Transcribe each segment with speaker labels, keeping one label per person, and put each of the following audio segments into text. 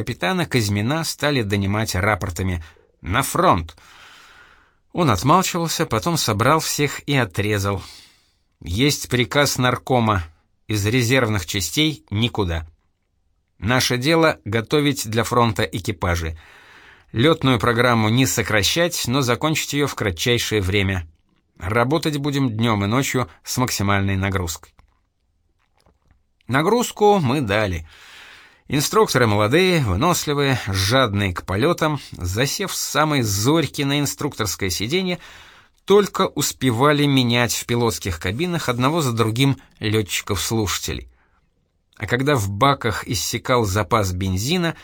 Speaker 1: капитана Казьмина стали донимать рапортами «На фронт!». Он отмалчивался, потом собрал всех и отрезал. «Есть приказ наркома. Из резервных частей никуда. Наше дело — готовить для фронта экипажи. Летную программу не сокращать, но закончить ее в кратчайшее время. Работать будем днем и ночью с максимальной нагрузкой». Нагрузку мы дали — Инструкторы молодые, выносливые, жадные к полетам, засев с самой зорьки на инструкторское сиденье, только успевали менять в пилотских кабинах одного за другим летчиков-слушателей. А когда в баках иссякал запас бензина,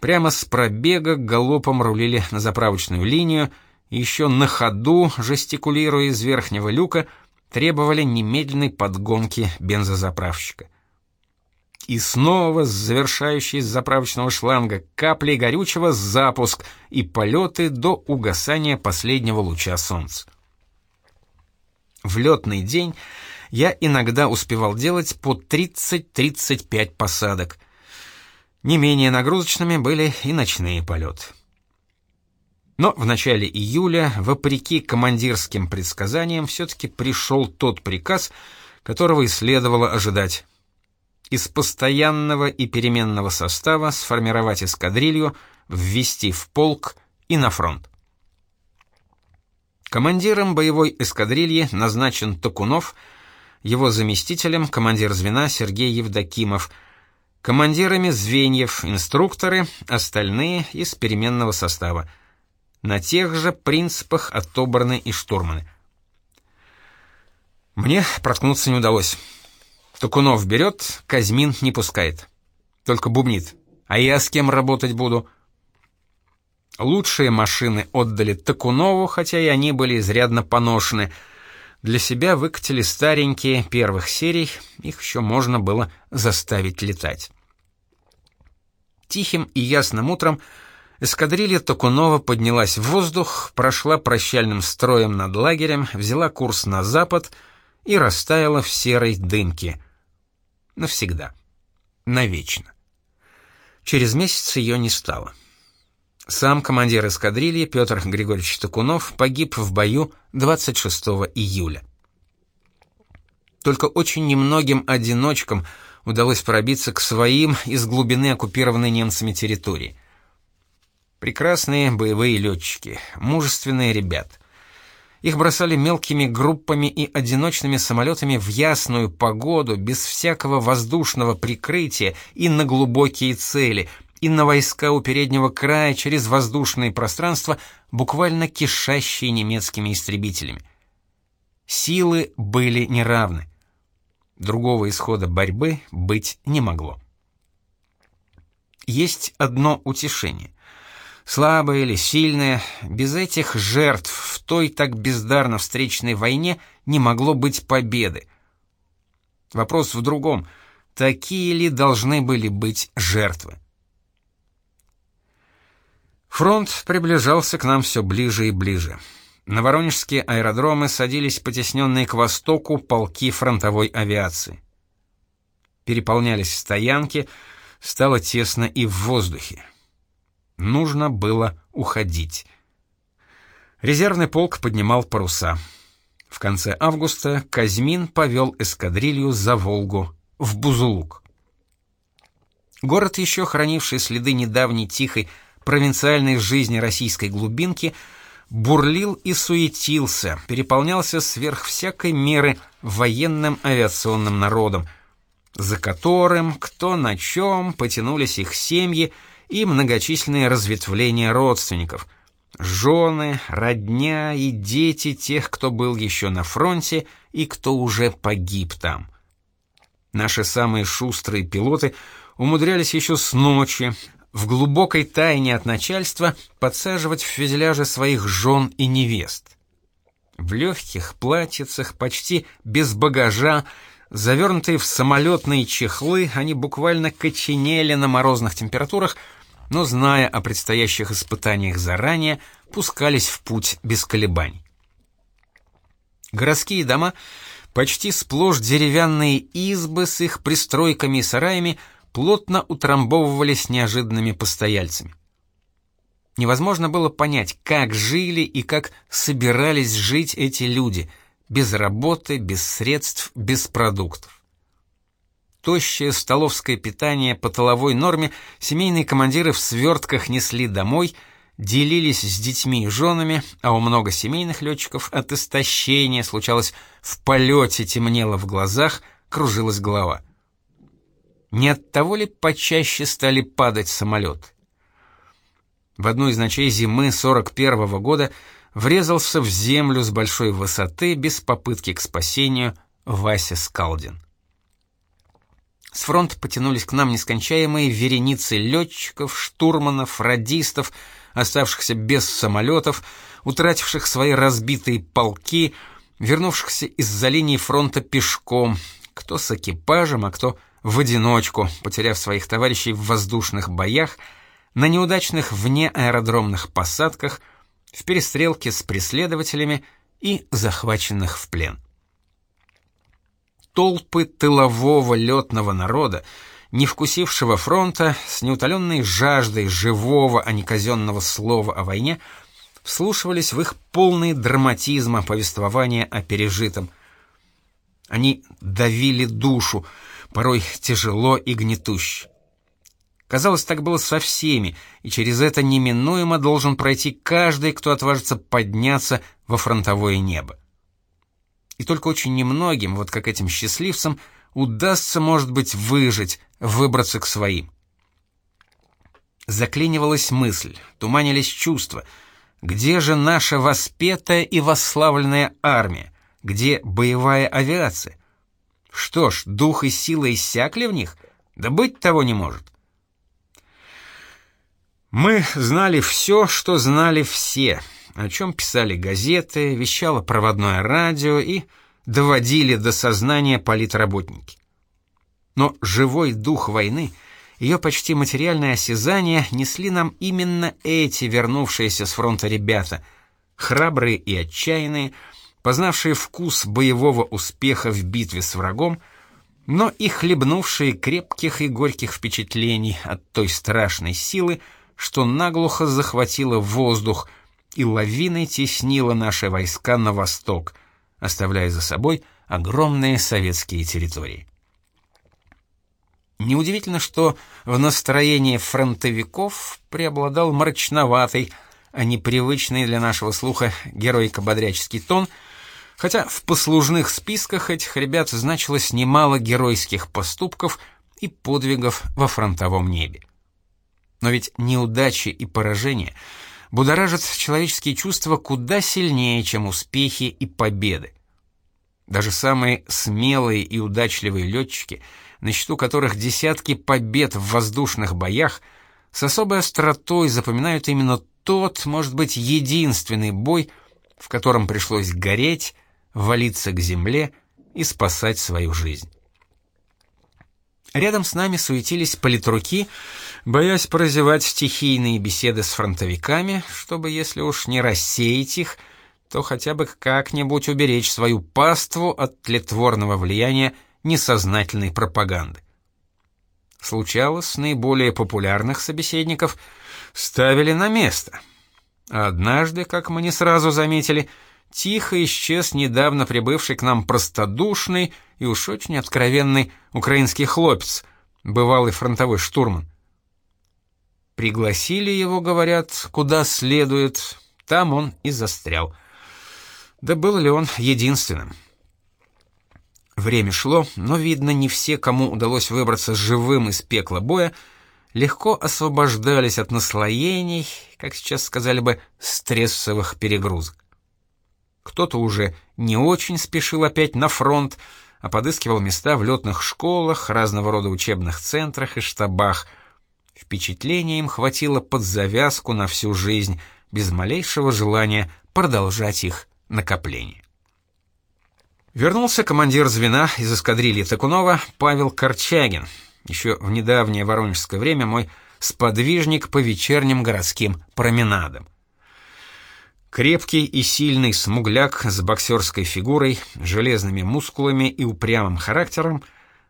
Speaker 1: прямо с пробега галопом рулили на заправочную линию, и еще на ходу, жестикулируя из верхнего люка, требовали немедленной подгонки бензозаправщика. И снова с завершающей с заправочного шланга капли горючего запуск и полеты до угасания последнего луча солнца. В летный день я иногда успевал делать по 30-35 посадок. Не менее нагрузочными были и ночные полеты. Но в начале июля, вопреки командирским предсказаниям, все-таки пришел тот приказ, которого и следовало ожидать из постоянного и переменного состава сформировать эскадрилью, ввести в полк и на фронт. Командиром боевой эскадрильи назначен Токунов, его заместителем командир звена Сергей Евдокимов, командирами звеньев инструкторы, остальные из переменного состава. На тех же принципах отобраны и штурманы. Мне проткнуться не удалось. Токунов берет, Казьмин не пускает. Только бубнит. А я с кем работать буду? Лучшие машины отдали Токунову, хотя и они были изрядно поношены. Для себя выкатили старенькие первых серий, их еще можно было заставить летать. Тихим и ясным утром эскадрилья Токунова поднялась в воздух, прошла прощальным строем над лагерем, взяла курс на запад и растаяла в серой дымке навсегда, навечно. Через месяц ее не стало. Сам командир эскадрильи Петр Григорьевич Токунов погиб в бою 26 июля. Только очень немногим одиночкам удалось пробиться к своим из глубины оккупированной немцами территории. Прекрасные боевые летчики, мужественные ребята. Их бросали мелкими группами и одиночными самолетами в ясную погоду, без всякого воздушного прикрытия и на глубокие цели, и на войска у переднего края через воздушные пространства, буквально кишащие немецкими истребителями. Силы были неравны. Другого исхода борьбы быть не могло. Есть одно утешение. Слабое или сильное, без этих жертв в той так бездарно встречной войне не могло быть победы. Вопрос в другом. Такие ли должны были быть жертвы? Фронт приближался к нам все ближе и ближе. На воронежские аэродромы садились потесненные к востоку полки фронтовой авиации. Переполнялись стоянки, стало тесно и в воздухе. Нужно было уходить. Резервный полк поднимал паруса. В конце августа Казьмин повел эскадрилью за Волгу, в Бузулук. Город, еще хранивший следы недавней тихой провинциальной жизни российской глубинки, бурлил и суетился, переполнялся сверх всякой меры военным авиационным народом, за которым, кто на чем, потянулись их семьи, и многочисленные разветвления родственников, жены, родня и дети тех, кто был еще на фронте и кто уже погиб там. Наши самые шустрые пилоты умудрялись еще с ночи, в глубокой тайне от начальства, подсаживать в фюзеляже своих жен и невест. В легких платьицах, почти без багажа, завернутые в самолетные чехлы, они буквально коченели на морозных температурах, но, зная о предстоящих испытаниях заранее, пускались в путь без колебаний. Городские дома, почти сплошь деревянные избы с их пристройками и сараями, плотно утрамбовывались неожиданными постояльцами. Невозможно было понять, как жили и как собирались жить эти люди, без работы, без средств, без продуктов. Тощее столовское питание по толовой норме семейные командиры в свертках несли домой, делились с детьми и женами, а у много семейных летчиков от истощения случалось в полете темнело в глазах, кружилась голова. Не от того ли почаще стали падать самолеты? В одну из ночей зимы 41 -го года врезался в землю с большой высоты без попытки к спасению Вася Скалдин. С фронта потянулись к нам нескончаемые вереницы летчиков, штурманов, радистов, оставшихся без самолетов, утративших свои разбитые полки, вернувшихся из-за линии фронта пешком, кто с экипажем, а кто в одиночку, потеряв своих товарищей в воздушных боях, на неудачных вне аэродромных посадках, в перестрелке с преследователями и захваченных в плен толпы тылового летного народа, не вкусившего фронта, с неутоленной жаждой живого, а не казенного слова о войне, вслушивались в их полные драматизма повествования о пережитом. Они давили душу, порой тяжело и гнетуще. Казалось, так было со всеми, и через это неминуемо должен пройти каждый, кто отважится подняться во фронтовое небо. И только очень немногим, вот как этим счастливцам, удастся, может быть, выжить, выбраться к своим. Заклинивалась мысль, туманились чувства. Где же наша воспетая и восславленная армия? Где боевая авиация? Что ж, дух и сила иссякли в них? Да быть того не может. Мы знали все, что знали все — о чем писали газеты, вещало проводное радио и доводили до сознания политработники. Но живой дух войны, ее почти материальное осязание несли нам именно эти вернувшиеся с фронта ребята, храбрые и отчаянные, познавшие вкус боевого успеха в битве с врагом, но и хлебнувшие крепких и горьких впечатлений от той страшной силы, что наглухо захватила воздух, и лавиной теснила наши войска на восток, оставляя за собой огромные советские территории. Неудивительно, что в настроении фронтовиков преобладал мрачноватый, а не привычный для нашего слуха геройко-бодряческий тон, хотя в послужных списках этих ребят значилось немало геройских поступков и подвигов во фронтовом небе. Но ведь неудачи и поражения — будоражат человеческие чувства куда сильнее, чем успехи и победы. Даже самые смелые и удачливые летчики, на счету которых десятки побед в воздушных боях, с особой остротой запоминают именно тот, может быть, единственный бой, в котором пришлось гореть, валиться к земле и спасать свою жизнь. Рядом с нами суетились политруки, боясь прозевать стихийные беседы с фронтовиками, чтобы, если уж не рассеять их, то хотя бы как-нибудь уберечь свою паству от тлетворного влияния несознательной пропаганды. Случалось, наиболее популярных собеседников ставили на место. Однажды, как мы не сразу заметили, тихо исчез недавно прибывший к нам простодушный и уж очень откровенный украинский хлопец, бывалый фронтовой штурман. Пригласили его, говорят, куда следует, там он и застрял. Да был ли он единственным? Время шло, но, видно, не все, кому удалось выбраться живым из пекла боя, легко освобождались от наслоений, как сейчас сказали бы, стрессовых перегрузок. Кто-то уже не очень спешил опять на фронт, а подыскивал места в летных школах, разного рода учебных центрах и штабах. Впечатления им хватило под завязку на всю жизнь, без малейшего желания продолжать их накопление. Вернулся командир звена из эскадрильи Такунова Павел Корчагин, еще в недавнее воронежское время мой сподвижник по вечерним городским променадам. Крепкий и сильный смугляк с боксерской фигурой, железными мускулами и упрямым характером,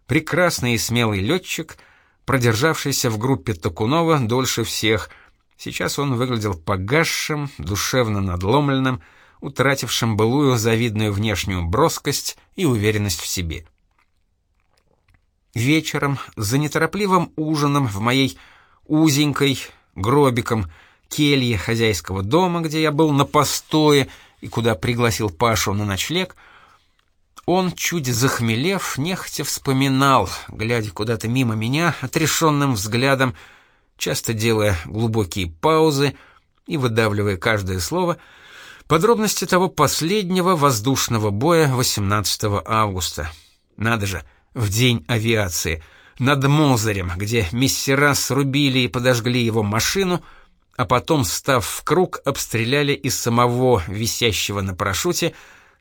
Speaker 1: прекрасный и смелый летчик, продержавшийся в группе Токунова дольше всех. Сейчас он выглядел погасшим, душевно надломленным, утратившим былую завидную внешнюю броскость и уверенность в себе. Вечером, за неторопливым ужином в моей узенькой, гробиком, келье хозяйского дома, где я был на постое и куда пригласил Пашу на ночлег, он, чуть захмелев, нехотя вспоминал, глядя куда-то мимо меня, отрешенным взглядом, часто делая глубокие паузы и выдавливая каждое слово, подробности того последнего воздушного боя 18 августа. Надо же, в день авиации, над Мозырем, где мессера срубили и подожгли его машину, а потом, став в круг, обстреляли из самого висящего на парашюте,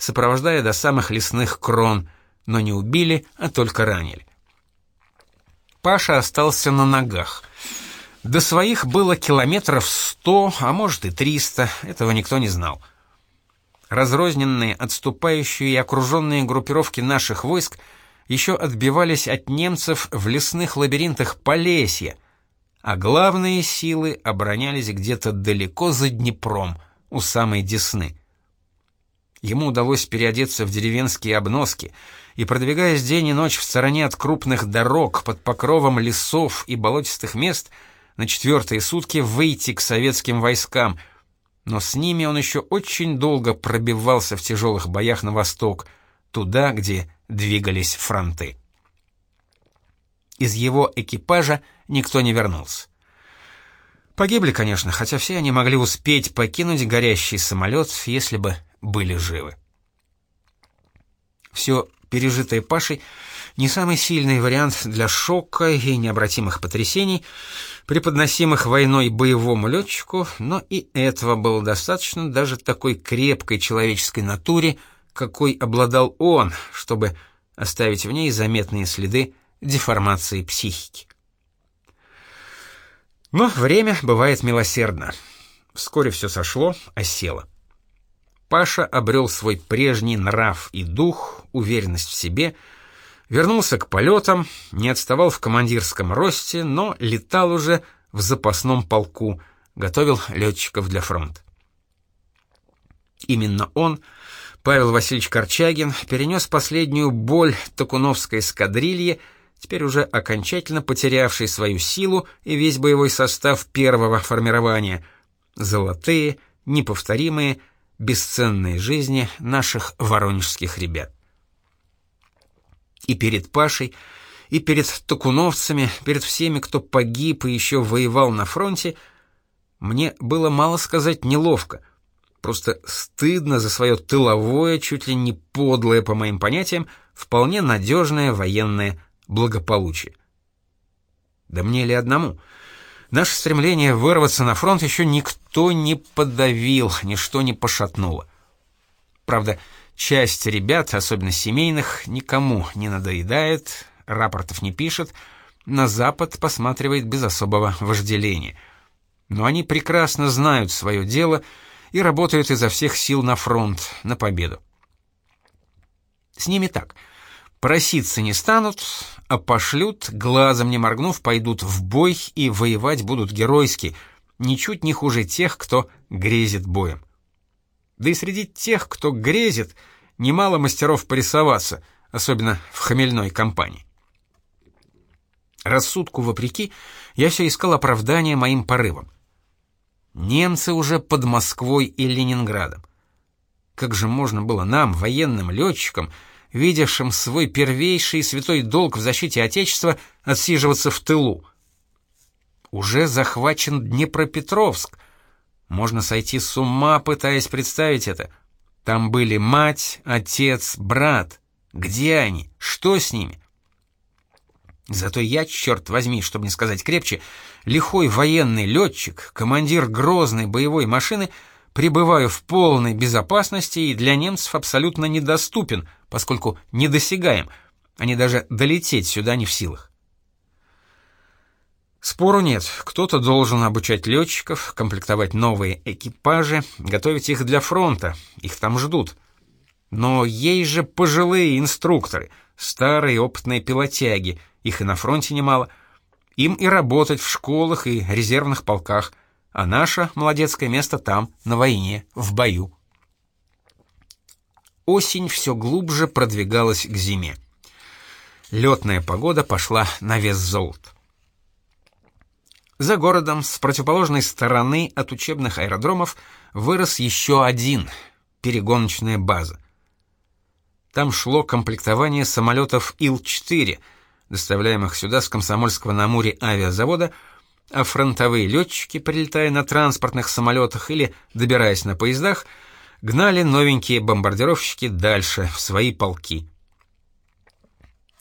Speaker 1: сопровождая до самых лесных крон, но не убили, а только ранили. Паша остался на ногах. До своих было километров сто, а может и триста, этого никто не знал. Разрозненные, отступающие и окруженные группировки наших войск еще отбивались от немцев в лесных лабиринтах Полесья, а главные силы оборонялись где-то далеко за Днепром, у самой Десны. Ему удалось переодеться в деревенские обноски и, продвигаясь день и ночь в стороне от крупных дорог, под покровом лесов и болотистых мест, на четвертые сутки выйти к советским войскам, но с ними он еще очень долго пробивался в тяжелых боях на восток, туда, где двигались фронты. Из его экипажа никто не вернулся. Погибли, конечно, хотя все они могли успеть покинуть горящий самолет, если бы были живы. Все пережитое Пашей не самый сильный вариант для шока и необратимых потрясений, преподносимых войной боевому летчику, но и этого было достаточно даже такой крепкой человеческой натуре, какой обладал он, чтобы оставить в ней заметные следы деформации психики. Но время бывает милосердно. Вскоре все сошло, осело. Паша обрел свой прежний нрав и дух, уверенность в себе, вернулся к полетам, не отставал в командирском росте, но летал уже в запасном полку, готовил летчиков для фронта. Именно он, Павел Васильевич Корчагин, перенес последнюю боль Токуновской эскадрильи, теперь уже окончательно потерявший свою силу и весь боевой состав первого формирования, золотые, неповторимые, бесценные жизни наших воронежских ребят. И перед Пашей, и перед токуновцами, перед всеми, кто погиб и еще воевал на фронте, мне было мало сказать неловко, просто стыдно за свое тыловое, чуть ли не подлое, по моим понятиям, вполне надежное военное благополучие. Да мне ли одному — Наше стремление вырваться на фронт еще никто не подавил, ничто не пошатнуло. Правда, часть ребят, особенно семейных, никому не надоедает, рапортов не пишет, на Запад посматривает без особого вожделения. Но они прекрасно знают свое дело и работают изо всех сил на фронт, на победу. С ними так — Проситься не станут, а пошлют, глазом не моргнув, пойдут в бой и воевать будут геройски, ничуть не хуже тех, кто грезит боем. Да и среди тех, кто грезит, немало мастеров порисоваться, особенно в хмельной компании. Рассудку вопреки, я все искал оправдания моим порывам. Немцы уже под Москвой и Ленинградом. Как же можно было нам, военным летчикам, видевшим свой первейший святой долг в защите Отечества, отсиживаться в тылу. Уже захвачен Днепропетровск. Можно сойти с ума, пытаясь представить это. Там были мать, отец, брат. Где они? Что с ними? Зато я, черт возьми, чтобы не сказать крепче, лихой военный летчик, командир грозной боевой машины — пребываю в полной безопасности и для немцев абсолютно недоступен, поскольку недосягаем, они даже долететь сюда не в силах. Спору нет, кто-то должен обучать летчиков, комплектовать новые экипажи, готовить их для фронта, их там ждут. Но есть же пожилые инструкторы, старые опытные пилотяги, их и на фронте немало. Им и работать в школах и резервных полках, а наше молодецкое место там, на войне, в бою. Осень все глубже продвигалась к зиме. Летная погода пошла на вес золота. За городом с противоположной стороны от учебных аэродромов вырос еще один перегоночная база. Там шло комплектование самолетов Ил-4, доставляемых сюда с Комсомольского на Амуре авиазавода, а фронтовые летчики, прилетая на транспортных самолетах или добираясь на поездах, гнали новенькие бомбардировщики дальше, в свои полки.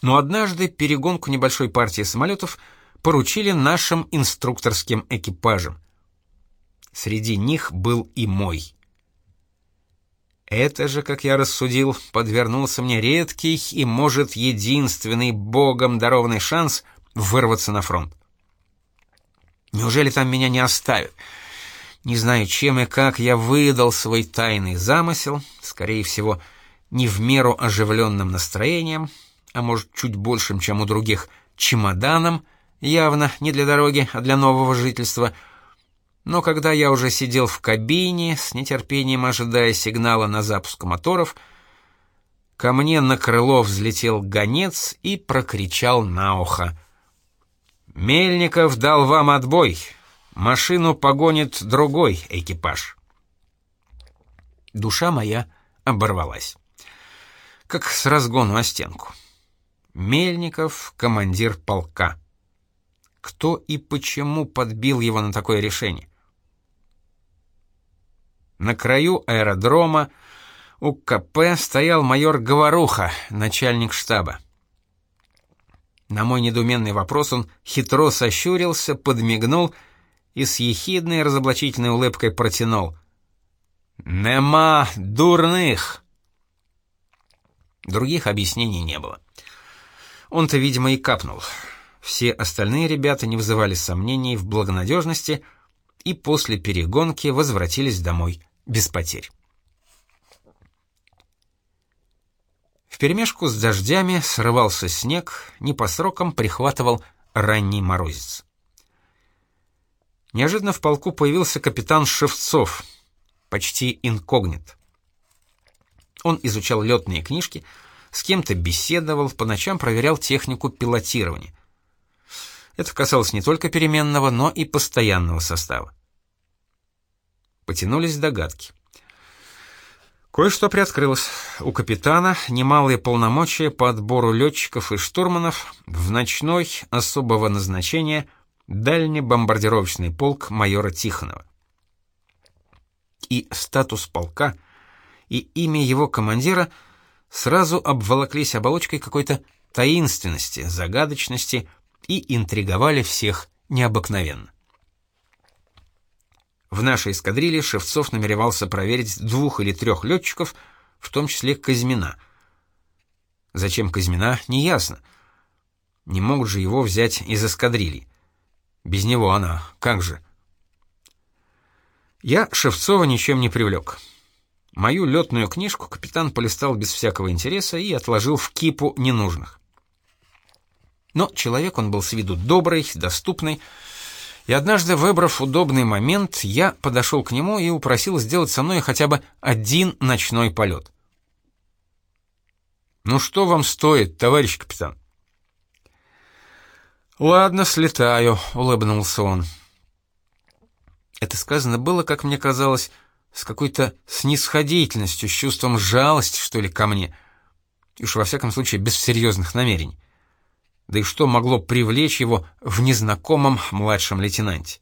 Speaker 1: Но однажды перегонку небольшой партии самолетов поручили нашим инструкторским экипажам. Среди них был и мой. Это же, как я рассудил, подвернулся мне редкий и, может, единственный богом дарованный шанс вырваться на фронт. Неужели там меня не оставят? Не знаю, чем и как я выдал свой тайный замысел, скорее всего, не в меру оживленным настроением, а может, чуть большим, чем у других, чемоданом, явно не для дороги, а для нового жительства. Но когда я уже сидел в кабине, с нетерпением ожидая сигнала на запуск моторов, ко мне на крыло взлетел гонец и прокричал на ухо. «Мельников дал вам отбой!» Машину погонит другой экипаж. Душа моя оборвалась. Как с разгону о стенку. Мельников — командир полка. Кто и почему подбил его на такое решение? На краю аэродрома у КП стоял майор Говоруха, начальник штаба. На мой недоуменный вопрос он хитро сощурился, подмигнул — и с ехидной разоблачительной улыбкой протянул. «Нема дурных!» Других объяснений не было. Он-то, видимо, и капнул. Все остальные ребята не вызывали сомнений в благонадежности и после перегонки возвратились домой без потерь. Вперемешку с дождями срывался снег, не по срокам прихватывал ранний морозец. Неожиданно в полку появился капитан Шевцов, почти инкогнит. Он изучал летные книжки, с кем-то беседовал, по ночам проверял технику пилотирования. Это касалось не только переменного, но и постоянного состава. Потянулись догадки. Кое-что приоткрылось. У капитана немалые полномочия по отбору летчиков и штурманов в ночной особого назначения – дальнебомбардировочный полк майора Тихонова. И статус полка, и имя его командира сразу обволоклись оболочкой какой-то таинственности, загадочности и интриговали всех необыкновенно. В нашей эскадрилье Шевцов намеревался проверить двух или трех летчиков, в том числе Казьмина. Зачем Казьмина, неясно. Не могут же его взять из эскадрильи. Без него она, как же? Я Шевцова ничем не привлек. Мою летную книжку капитан полистал без всякого интереса и отложил в кипу ненужных. Но человек он был с виду добрый, доступный, и однажды, выбрав удобный момент, я подошел к нему и упросил сделать со мной хотя бы один ночной полет. «Ну что вам стоит, товарищ капитан?» «Ладно, слетаю», — улыбнулся он. Это сказано было, как мне казалось, с какой-то снисходительностью, с чувством жалости, что ли, ко мне. И уж во всяком случае без серьезных намерений. Да и что могло привлечь его в незнакомом младшем лейтенанте?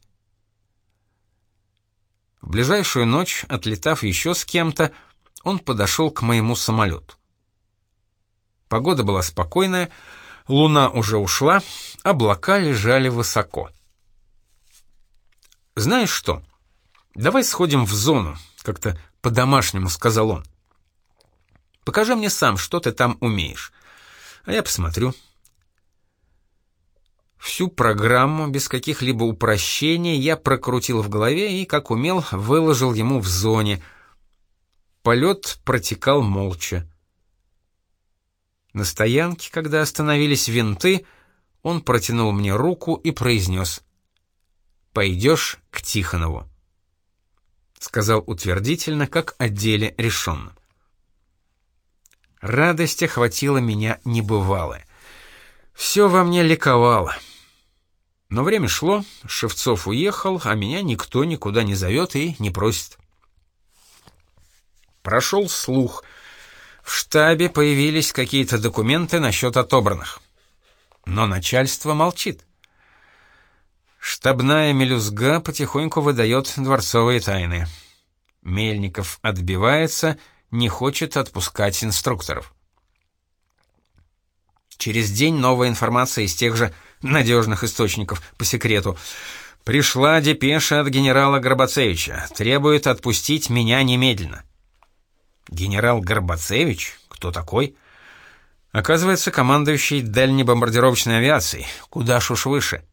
Speaker 1: В ближайшую ночь, отлетав еще с кем-то, он подошел к моему самолету. Погода была спокойная, Луна уже ушла, облака лежали высоко. «Знаешь что? Давай сходим в зону», — как-то по-домашнему сказал он. «Покажи мне сам, что ты там умеешь, а я посмотрю». Всю программу, без каких-либо упрощений, я прокрутил в голове и, как умел, выложил ему в зоне. Полет протекал молча. На стоянке, когда остановились винты, он протянул мне руку и произнес «Пойдешь к Тихонову». Сказал утвердительно, как о деле решенном. Радость охватила меня небывалая. Все во мне ликовало. Но время шло, Шевцов уехал, а меня никто никуда не зовет и не просит. Прошел слух. В штабе появились какие-то документы насчет отобранных. Но начальство молчит. Штабная мелюзга потихоньку выдает дворцовые тайны. Мельников отбивается, не хочет отпускать инструкторов. Через день новая информация из тех же надежных источников по секрету. Пришла депеша от генерала Горбацевича. Требует отпустить меня немедленно. Генерал Горбацевич? Кто такой? Оказывается, командующий дальнебомбардировочной авиацией. Куда ж уж выше.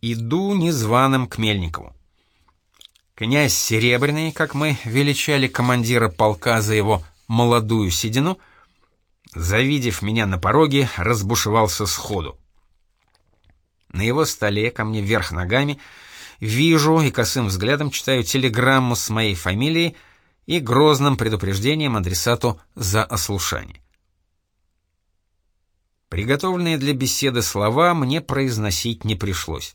Speaker 1: Иду незваным к Мельникову. Князь Серебряный, как мы величали командира полка за его молодую седину — завидев меня на пороге, разбушевался сходу. На его столе, ко мне вверх ногами, вижу и косым взглядом читаю телеграмму с моей фамилией и грозным предупреждением адресату за ослушание. Приготовленные для беседы слова мне произносить не пришлось.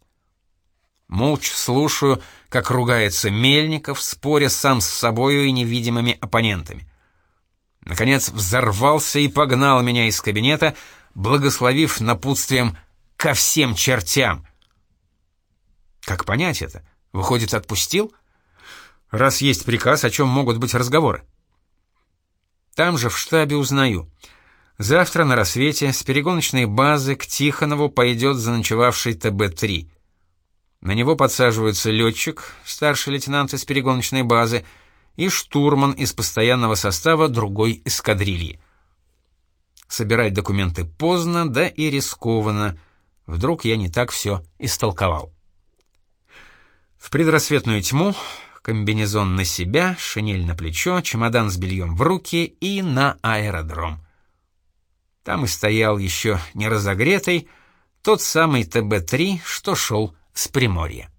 Speaker 1: Молча слушаю, как ругается Мельников, споря сам с собою и невидимыми оппонентами. Наконец взорвался и погнал меня из кабинета, благословив напутствием «ко всем чертям». Как понять это? Выходит, отпустил? Раз есть приказ, о чем могут быть разговоры? Там же в штабе узнаю. Завтра на рассвете с перегоночной базы к Тихонову пойдет заночевавший ТБ-3. На него подсаживается летчик, старший лейтенант из перегоночной базы, и штурман из постоянного состава другой эскадрильи. Собирать документы поздно, да и рискованно. Вдруг я не так все истолковал. В предрассветную тьму комбинезон на себя, шинель на плечо, чемодан с бельем в руки и на аэродром. Там и стоял еще не разогретый тот самый ТБ-3, что шел с Приморья.